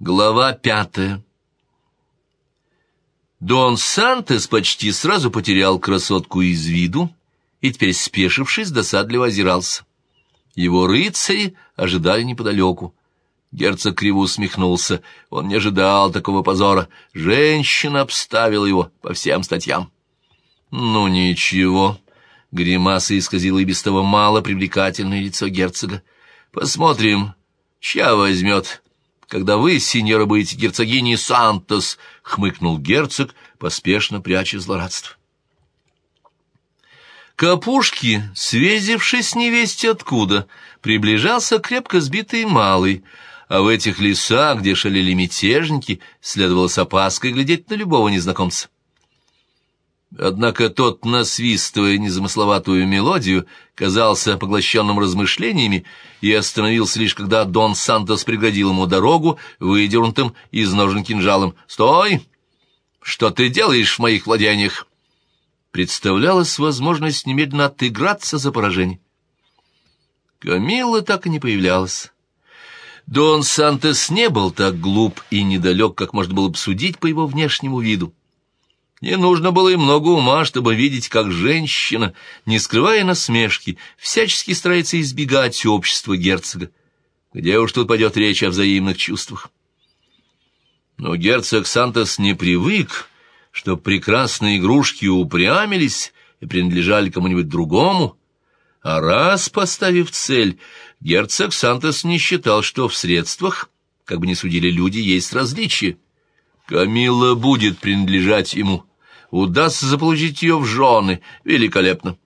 Глава пятая Дон Сантес почти сразу потерял красотку из виду и теперь, спешившись, досадливо озирался. Его рыцари ожидали неподалеку. Герцог криво усмехнулся. Он не ожидал такого позора. Женщина обставила его по всем статьям. «Ну, ничего». Гримаса исказила и без того мало привлекательное лицо герцога. «Посмотрим, чья возьмет» когда вы, сеньора, будете герцогиней Сантос, — хмыкнул герцог, поспешно пряча злорадство. Капушки, свезившись невесте откуда, приближался крепко сбитый малый, а в этих лесах, где шалили мятежники, следовало с опаской глядеть на любого незнакомца. Однако тот, насвистывая незамысловатую мелодию, казался поглощенным размышлениями и остановился лишь когда Дон Сантос преградил ему дорогу, выдернутым из ножен кинжалом. «Стой! Что ты делаешь в моих владениях?» Представлялась возможность немедленно отыграться за поражение. Камилла так и не появлялась. Дон Сантос не был так глуп и недалек, как можно было бы судить по его внешнему виду. Не нужно было и много ума, чтобы видеть, как женщина, не скрывая насмешки, всячески старается избегать общества герцога. Где уж тут пойдет речь о взаимных чувствах? Но герцог Сантос не привык, что прекрасные игрушки упрямились и принадлежали кому-нибудь другому, а раз поставив цель, герцог Сантос не считал, что в средствах, как бы ни судили люди, есть различия. Камилла будет принадлежать ему — удастся заполучить ее в жены, великолепно.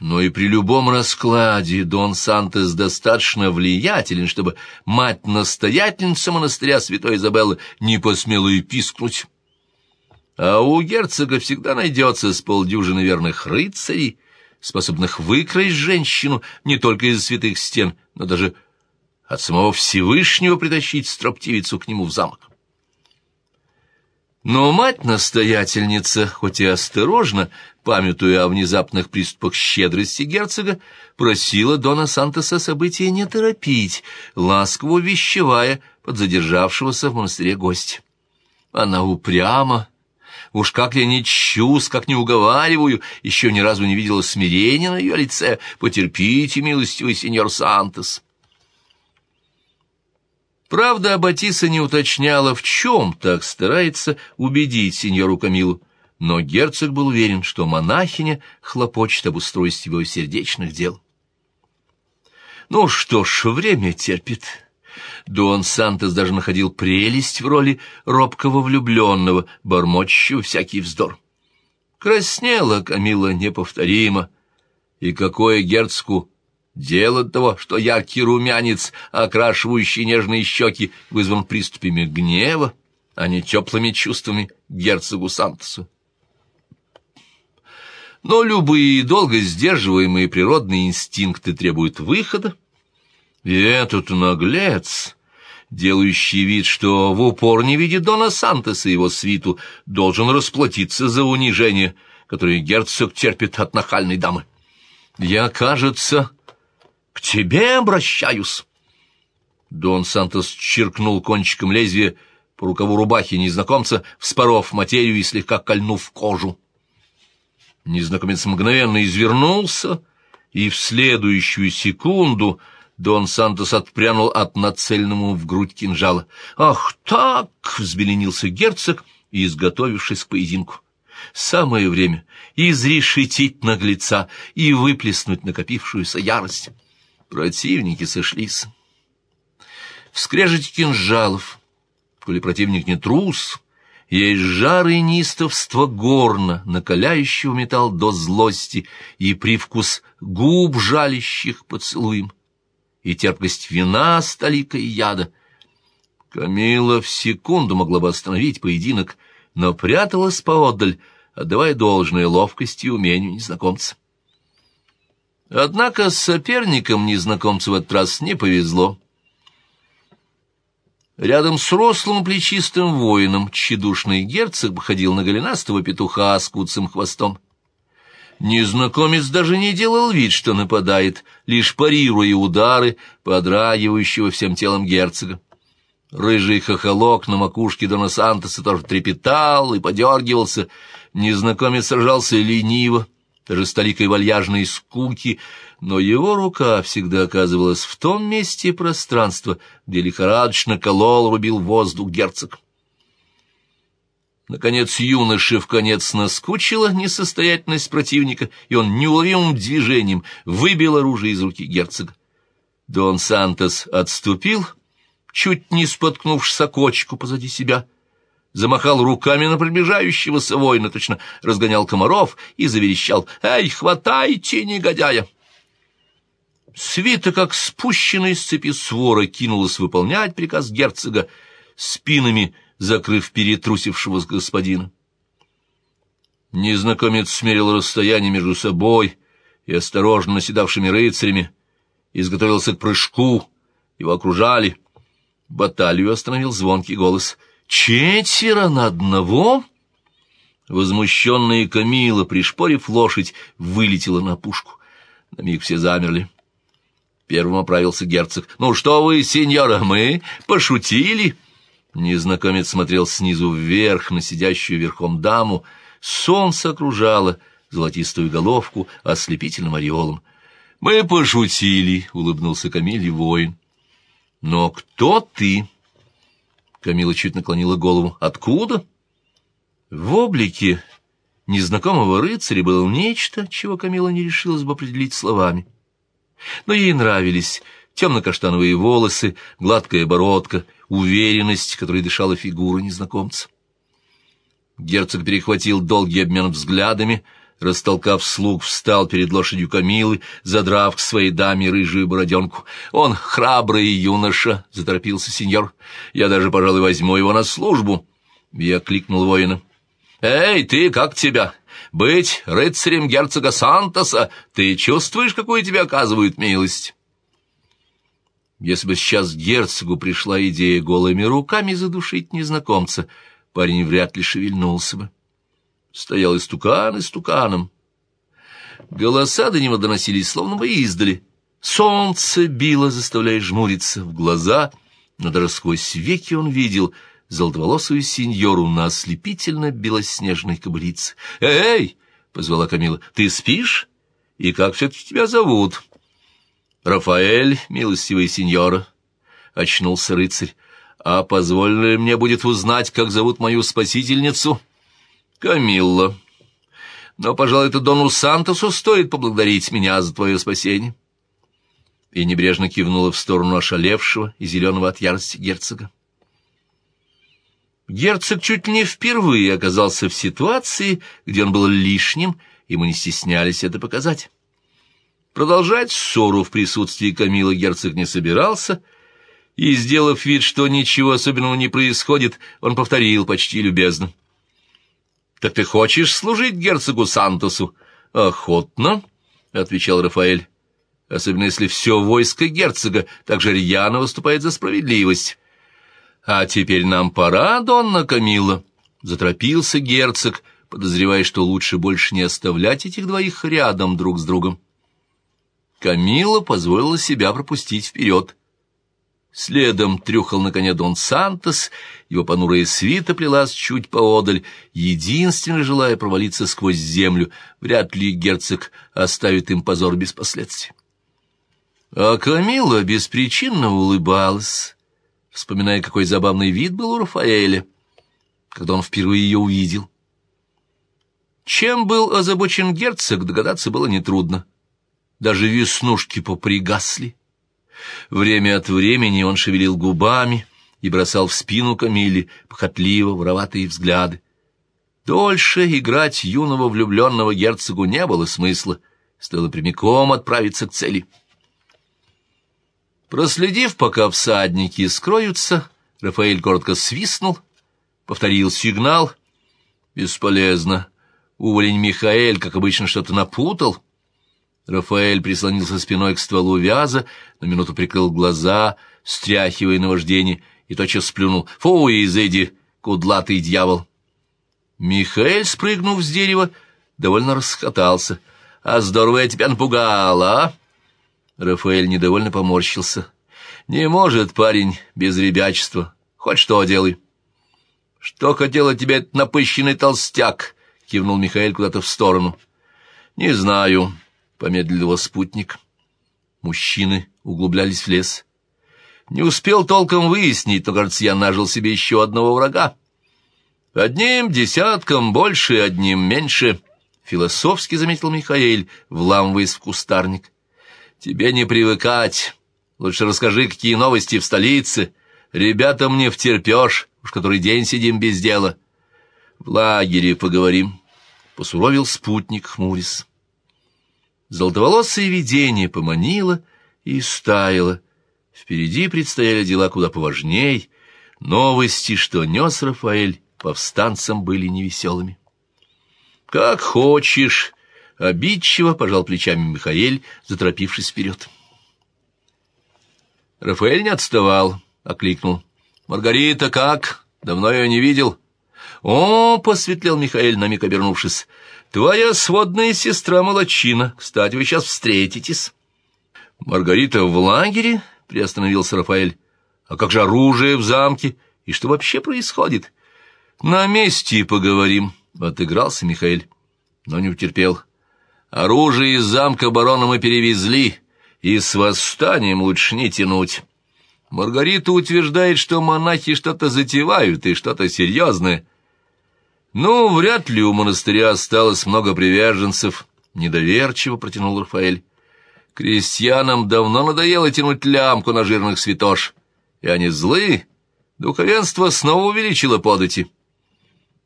Но и при любом раскладе Дон Сантес достаточно влиятелен, чтобы мать-настоятельница монастыря Святой Изабеллы не посмела и пискнуть. А у герцога всегда найдется с полдюжины верных рыцарей, способных выкрасть женщину не только из святых стен, но даже от самого Всевышнего притащить строптивицу к нему в замок. Но мать-настоятельница, хоть и осторожно, памятуя о внезапных приступах щедрости герцога, просила Дона Сантоса события не торопить, ласково вещевая под задержавшегося в монастыре гостя. Она упряма. Уж как я не чусь, как не уговариваю, еще ни разу не видела смирения на ее лице. Потерпите, милостивый сеньор Сантос. Правда, Аббатиса не уточняла, в чем так старается убедить сеньору Камилу, но герцог был уверен, что монахиня хлопочет об устройстве его сердечных дел. Ну что ж, время терпит. Дон Сантос даже находил прелесть в роли робкого влюбленного, бормочущего всякий вздор. Краснела Камила неповторимо, и какое герцогу Дело того, что яркий румянец, окрашивающий нежные щеки, вызван приступами гнева, а не теплыми чувствами герцогу Сантосу. Но любые долго сдерживаемые природные инстинкты требуют выхода, и этот наглец, делающий вид, что в упор не видит Дона Сантоса и его свиту, должен расплатиться за унижение, которое герцог терпит от нахальной дамы. Я, кажется, к тебе обращаюсь. Дон Сантос черкнул кончиком лезвия по рукаву рубахи незнакомца, вспоров материю и слегка кольнув кожу. Незнакомец мгновенно извернулся, и в следующую секунду Дон Сантос отпрянул от нацеленному в грудь кинжала. «Ах так!» — взбеленился герцог, изготовившись к поединку. «Самое время изрешетить наглеца и выплеснуть накопившуюся ярость». Противники сошлись. В скрежете кинжалов, коли противник не трус, есть жар и неистовство горна, накаляющего металл до злости, и привкус губ жалящих поцелуем, и терпкость вина с толикой яда. Камила в секунду могла бы остановить поединок, но пряталась поодаль, отдавая должное ловкости и умению незнакомца. Однако с соперником незнакомцу в этот раз не повезло. Рядом с рослым плечистым воином тщедушный герцог ходил на голенастого петуха с куцым хвостом. Незнакомец даже не делал вид, что нападает, лишь парируя удары подрагивающего всем телом герцога. Рыжий хохолок на макушке Дона Сантоса тоже трепетал и подергивался. Незнакомец сражался лениво, даже с вальяжной скуки, но его рука всегда оказывалась в том месте пространства, где лихорадочно колол, рубил воздух герцог. Наконец юноше в конец наскучила несостоятельность противника, и он неуловимым движением выбил оружие из руки герцога. Дон Сантос отступил, чуть не споткнувшись о кочку позади себя, замахал руками на приближающегося воина, точно разгонял комаров и заверещал «Эй, хватайте, негодяя!» Свита, как спущенная с цепи свора, кинулась выполнять приказ герцога, спинами закрыв перетрусившего господина. Незнакомец смерил расстояние между собой и осторожно наседавшими рыцарями, изготовился к прыжку, его окружали. Баталию остановил звонкий голос. «Четверо на одного?» Возмущенная Камила, пришпорив лошадь, вылетела на пушку. На миг все замерли. Первым оправился герцог. «Ну что вы, сеньора, мы пошутили?» Незнакомец смотрел снизу вверх на сидящую верхом даму. Солнце окружало золотистую головку ослепительным ореолом. «Мы пошутили», — улыбнулся Камиле воин. «Но кто ты?» Камила чуть наклонила голову. «Откуда?» В облике незнакомого рыцаря было нечто, чего Камила не решилась бы определить словами. Но ей нравились темно-каштановые волосы, гладкая бородка, уверенность, которой дышала фигура незнакомца. Герцог перехватил долгий обмен взглядами, растолкав слуг, встал перед лошадью Камилы, задрав к своей даме рыжую бороденку. «Он храбрый юноша», — заторопился сеньор. «Я даже, пожалуй, возьму его на службу». Я кликнул воина. «Эй, ты, как тебя? Быть рыцарем герцога Сантоса? Ты чувствуешь, какую тебе оказывают милость?» Если бы сейчас герцогу пришла идея голыми руками задушить незнакомца, парень вряд ли шевельнулся бы. Стоял истукан истуканом. Голоса до него доносились, словно бы издали. Солнце било, заставляя жмуриться в глаза, но даже сквозь веки он видел золотоволосую сеньору на ослепительно-белоснежной кобылице. «Эй!» — позвала Камила. «Ты спишь? И как все-таки тебя зовут?» «Рафаэль, милостивый сеньора», — очнулся рыцарь, — «а позволь мне будет узнать, как зовут мою спасительницу?» «Камилла. Но, пожалуй, это Дону Сантосу стоит поблагодарить меня за твое спасение». И небрежно кивнула в сторону ошалевшего и зеленого от ярости герцога. Герцог чуть не впервые оказался в ситуации, где он был лишним, и мы не стеснялись это показать. Продолжать ссору в присутствии Камила герцог не собирался, и, сделав вид, что ничего особенного не происходит, он повторил почти любезно. «Так ты хочешь служить герцогу Сантосу?» «Охотно», — отвечал Рафаэль, «особенно если все войско герцога так же рьяно выступает за справедливость». «А теперь нам пора, Донна Камила», — заторопился герцог, подозревая, что лучше больше не оставлять этих двоих рядом друг с другом. Камила позволила себя пропустить вперед. Следом трюхал на коне Дон Сантос, его понурая свита плелась чуть поодаль, единственно желая провалиться сквозь землю. Вряд ли герцог оставит им позор без последствий. А Камила беспричинно улыбалась, вспоминая, какой забавный вид был у Рафаэля, когда он впервые ее увидел. Чем был озабочен герцог, догадаться было нетрудно даже веснушки попригасли. Время от времени он шевелил губами и бросал в спину Камиле похотливо вороватые взгляды. Дольше играть юного влюбленного герцогу не было смысла, стоило прямиком отправиться к цели. Проследив, пока всадники скроются, Рафаэль коротко свистнул, повторил сигнал. Бесполезно. Уволень Михаэль, как обычно, что-то напутал — Рафаэль прислонился спиной к стволу вяза, на минуту прикрыл глаза, стряхивая наваждение, и тотчас сплюнул. «Фу, изыди, кудлатый дьявол!» Михаэль, спрыгнув с дерева, довольно расхотался. «А здорово я тебя напугал, а?» Рафаэль недовольно поморщился. «Не может парень без ребячества Хоть что делай. Что хотел от тебя этот напыщенный толстяк? Кивнул Михаил куда-то в сторону. Не знаю, помедлил его спутник. Мужчины углублялись в лес. Не успел толком выяснить, но, кажется, я нажил себе еще одного врага. Одним десятком больше, одним меньше, философски заметил Михаил, вламываясь в кустарник. Тебе не привыкать. Лучше расскажи, какие новости в столице. Ребята мне втерпешь, уж который день сидим без дела. В лагере поговорим. Посуровил спутник хмурис. Золотоволосое видение поманило и стаяло. Впереди предстояли дела куда поважней. Новости, что нес Рафаэль, повстанцам были невеселыми. «Как хочешь!» — обидчиво пожал плечами Михаэль, заторопившись вперед. Рафаэль не отставал, окликнул. «Маргарита как? Давно ее не видел?» «О!» — посветлел Михаэль, на миг обернувшись. «Твоя сводная сестра Молочина. Кстати, вы сейчас встретитесь». «Маргарита в лагере?» — приостановился Рафаэль. «А как же оружие в замке? И что вообще происходит?» «На месте поговорим», — отыгрался Михаил, но не утерпел. «Оружие из замка барона мы перевезли, и с восстанием лучше не тянуть. Маргарита утверждает, что монахи что-то затевают и что-то серьезное. Ну, вряд ли у монастыря осталось много приверженцев», — недоверчиво протянул Рафаэль. «Крестьянам давно надоело тянуть лямку на жирных святош, и они злы. Духовенство снова увеличило подати».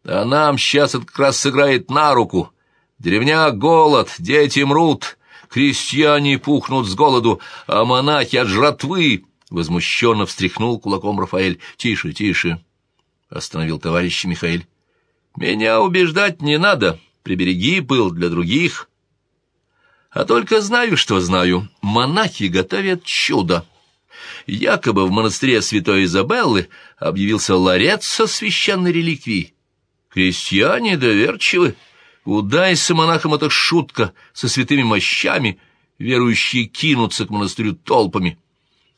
А нам сейчас это как раз сыграет на руку. Деревня голод, дети мрут, крестьяне пухнут с голоду, а монахи от жратвы. Возмущенно встряхнул кулаком Рафаэль. «Тише, тише!» — остановил товарищ Михаил. «Меня убеждать не надо. Прибереги был для других. А только знаю, что знаю. Монахи готовят чудо. Якобы в монастыре святой Изабеллы объявился ларец со священной реликвией. Крестьяне доверчивы. Удайся монахам эта шутка со святыми мощами, верующие кинутся к монастырю толпами.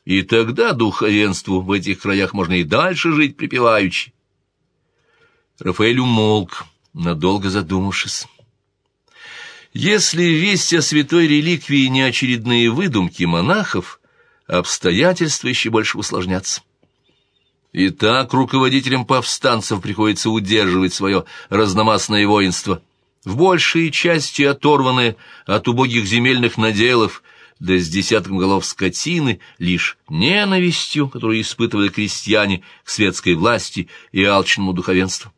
И тогда духовенству в этих краях можно и дальше жить припеваючи. Рафаэль умолк, надолго задумавшись. Если весть о святой реликвии не очередные выдумки монахов, обстоятельства еще больше усложнятся. И так руководителям повстанцев приходится удерживать свое разномастное воинство, в большей части оторванное от убогих земельных наделов, да с десятком голов скотины, лишь ненавистью, которую испытывали крестьяне к светской власти и алчному духовенству.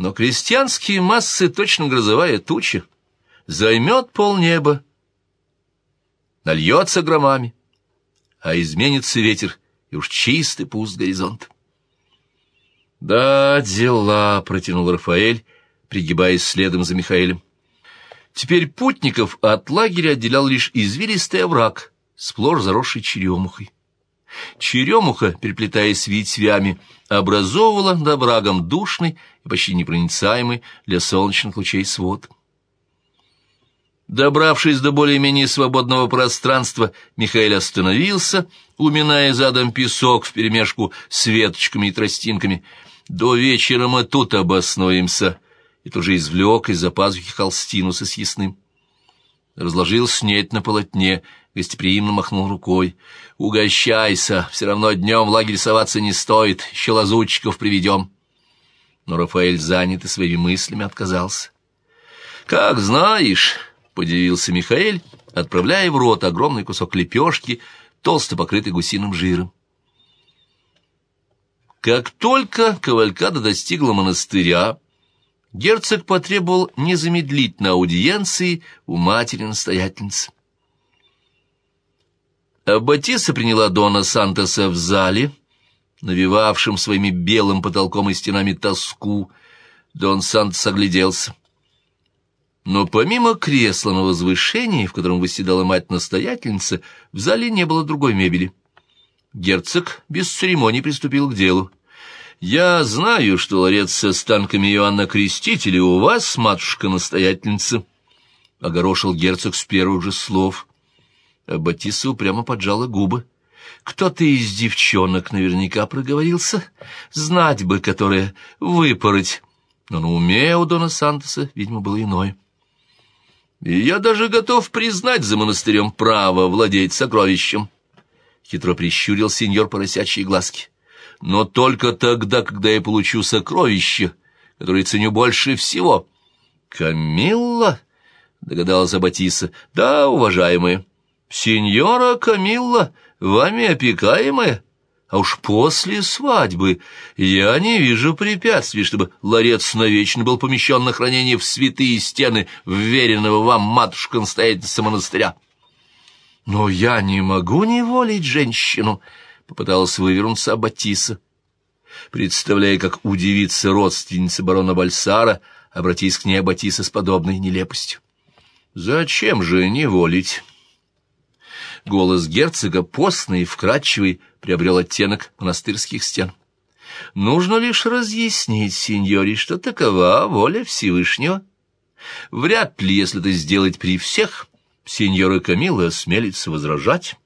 Но крестьянские массы точно грозовая туча, займет полнеба, нальется громами, а изменится ветер, и уж чистый пуст горизонт. «Да, дела», — протянул Рафаэль, пригибаясь следом за Михаилом. Теперь путников от лагеря отделял лишь извилистый овраг, сплошь заросший черемухой. Черемуха, переплетаясь ветвями, образовывала над оврагом душный и почти непроницаемый для солнечных лучей свод. Добравшись до более-менее свободного пространства, Михаил остановился, уминая задом песок вперемешку с веточками и тростинками. «До вечера мы тут обоснуемся», и тоже извлек из-за пазухи холстину со съестным. Разложил снеть на полотне, гостеприимно махнул рукой. «Угощайся, все равно днем в лагерь соваться не стоит, еще лазутчиков приведем». Но Рафаэль, занятый своими мыслями, отказался. «Как знаешь...» — подивился Михаил, отправляя в рот огромный кусок лепешки, толсто покрытый гусиным жиром. Как только Кавалькада достигла монастыря, герцог потребовал незамедлительной аудиенции у матери-настоятельницы. Аббатиса приняла Дона Сантоса в зале, навевавшим своими белым потолком и стенами тоску. Дон Сантос огляделся. Но помимо кресла на возвышении, в котором восседала мать-настоятельница, в зале не было другой мебели. Герцог без церемоний приступил к делу. «Я знаю, что ларец с останками Иоанна Крестителя у вас, матушка-настоятельница», — огорошил герцог с первых же слов. Батиса упрямо поджала губы. Кто-то из девчонок наверняка проговорился, знать бы, которое выпороть. Но на уме у Дона Сантоса, видимо, было иное. И я даже готов признать за монастырем право владеть сокровищем. Хитро прищурил сеньор поросячьи глазки. Но только тогда, когда я получу сокровище, которое ценю больше всего. Камилла? Догадалась Батиса. Да, уважаемая. Сеньора Камилла, вами опекаемая? А уж после свадьбы я не вижу препятствий, чтобы ларец навечно был помещен на хранение в святые стены вверенного вам матушка-настоятельница монастыря. Но я не могу не волить женщину, — попыталась вывернуться Аббатиса. Представляя, как удивится родственница барона Бальсара, обратись к ней Аббатиса с подобной нелепостью. «Зачем же не волить?» Голос герцога, постный и вкрадчивый, приобрел оттенок монастырских стен. Нужно лишь разъяснить сеньоре, что такова воля Всевышнего. Вряд ли, если это сделать при всех, сеньора Камила осмелится возражать.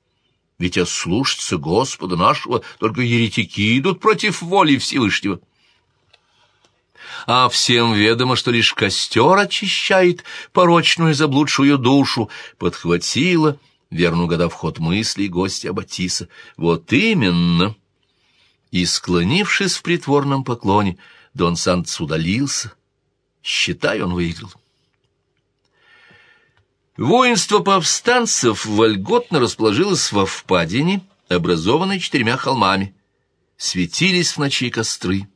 Ведь ослушаться Господа нашего только еретики идут против воли Всевышнего. А всем ведомо, что лишь костер очищает порочную заблудшую душу, подхватила верно угадав ход мыслей гостя Батиса. «Вот именно!» И, склонившись в притворном поклоне, Дон Сантс удалился. Считай, он выиграл. Воинство повстанцев вольготно расположилось во впадине, образованной четырьмя холмами. Светились в ночи костры.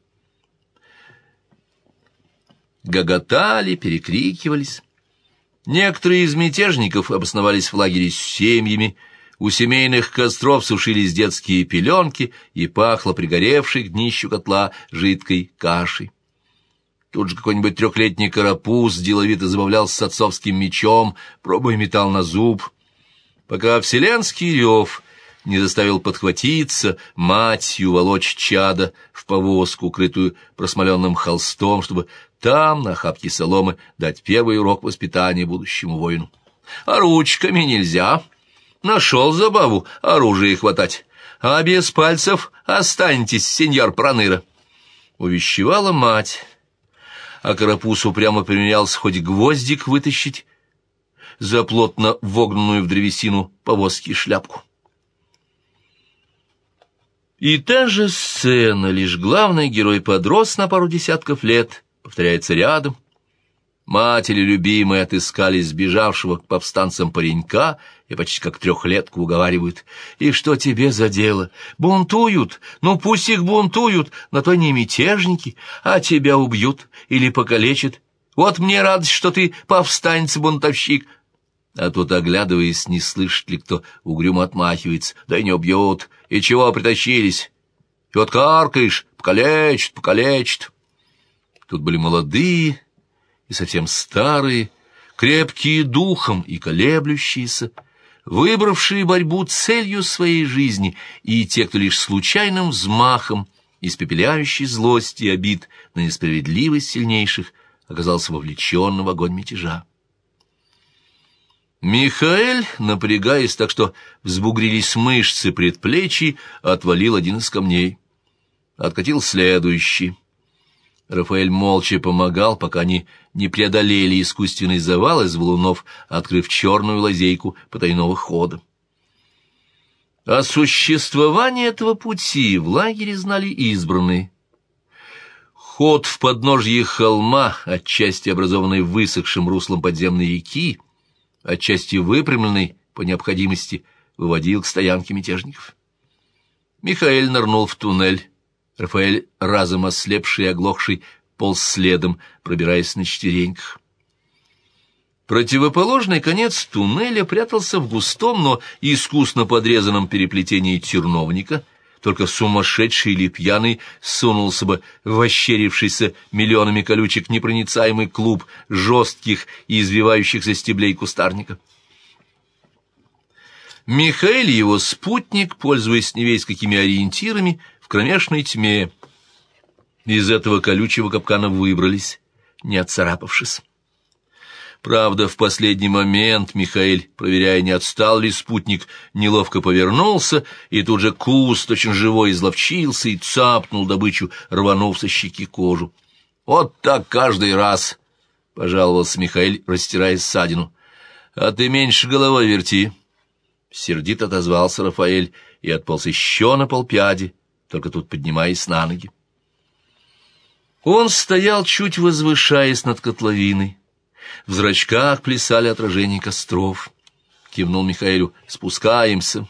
Гоготали, перекрикивались. Некоторые из мятежников обосновались в лагере с семьями, у семейных костров сушились детские пеленки и пахло пригоревшей к днищу котла жидкой кашей. Тут же какой-нибудь трехлетний карапуз деловито забавлялся с отцовским мечом, пробуя металл на зуб. Пока вселенский рев не заставил подхватиться, матью волочь чада в повозку, укрытую просмоленным холстом, чтобы там, на хапке соломы, дать первый урок воспитания будущему воину. А ручками нельзя. Нашел забаву оружие хватать. А без пальцев останетесь, сеньор Проныра. Увещевала мать. А карапуз упрямо примерялся хоть гвоздик вытащить за плотно вогнанную в древесину повозки шляпку. И та же сцена, лишь главный герой подрос на пару десятков лет, повторяется рядом. Матери любимые отыскали сбежавшего к повстанцам паренька и почти как трехлетку уговаривают. «И что тебе за дело? Бунтуют? Ну пусть их бунтуют, на то не мятежники, а тебя убьют или покалечат. Вот мне радость, что ты повстанец-бунтовщик, а тут, оглядываясь, не слышит ли кто, угрюмо отмахивается. Да и не убьет. И чего притащились? И вот каркаешь, покалечит, покалечит. Тут были молодые и совсем старые, крепкие духом и колеблющиеся, выбравшие борьбу целью своей жизни, и те, кто лишь случайным взмахом, испепеляющий злость и обид на несправедливость сильнейших, оказался вовлеченным в огонь мятежа. Михаэль, напрягаясь так, что взбугрились мышцы предплечий, отвалил один из камней. Откатил следующий. Рафаэль молча помогал, пока они не преодолели искусственный завал из валунов, открыв черную лазейку потайного хода. О существовании этого пути в лагере знали избранные. Ход в подножье холма, отчасти образованный высохшим руслом подземной реки, отчасти выпрямленный по необходимости, выводил к стоянке мятежников. Михаил нырнул в туннель. Рафаэль, разом ослепший и оглохший, полз следом, пробираясь на четвереньках. Противоположный конец туннеля прятался в густом, но искусно подрезанном переплетении терновника — только сумасшедший или пьяный сунулся бы в ощерившийся миллионами колючек непроницаемый клуб жестких и извивающихся стеблей кустарника. Михаил и его спутник, пользуясь не весь какими ориентирами, в кромешной тьме из этого колючего капкана выбрались, не отцарапавшись. Правда, в последний момент Михаил, проверяя, не отстал ли спутник, неловко повернулся, и тут же куст, очень живой, изловчился и цапнул добычу, рванув со щеки кожу. «Вот так каждый раз!» — пожаловался Михаил, растирая ссадину. «А ты меньше головой верти!» Сердито отозвался Рафаэль и отполз еще на полпяди, только тут поднимаясь на ноги. Он стоял, чуть возвышаясь над котловиной. В зрачках плясали отражения костров. Кивнул Михаилу. «Спускаемся».